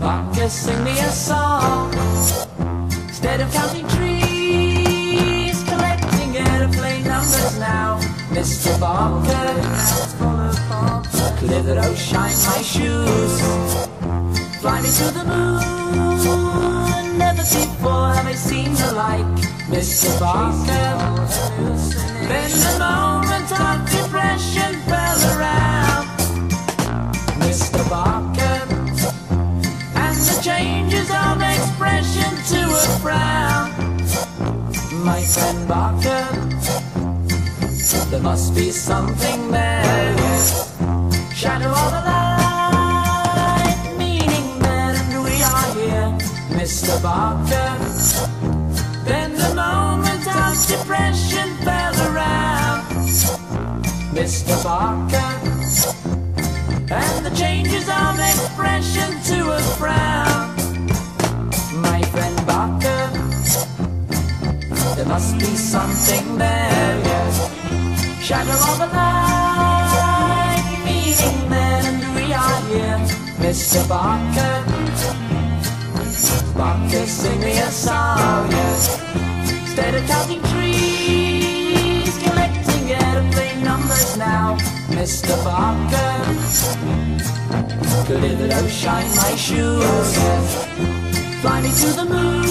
Barker, sing me a song. Instead of counting trees, collecting airplane numbers now. Mr. Barker, Clitheroe shine my shoes. Fly me to the moon. Never before have I seen the like, Mr. Barker. Then the moment frown. My friend Barker, there must be something there. Shadow of a light, meaning that we are here, Mr. Barker. Then the moment of depression fell around, Mr. Barker. Must be something there, yes. Shadow of a light, meaning that we are here, Mr. Barker. Barker, sing me a song, yes. Instead of counting trees, collecting airplane numbers now, Mr. Barker. Clitheroe shine my shoes, yes. Fly me to the moon.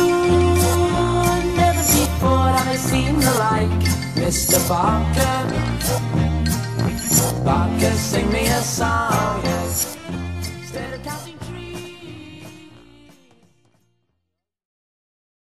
Mr. Barker. Barker, sing me a song.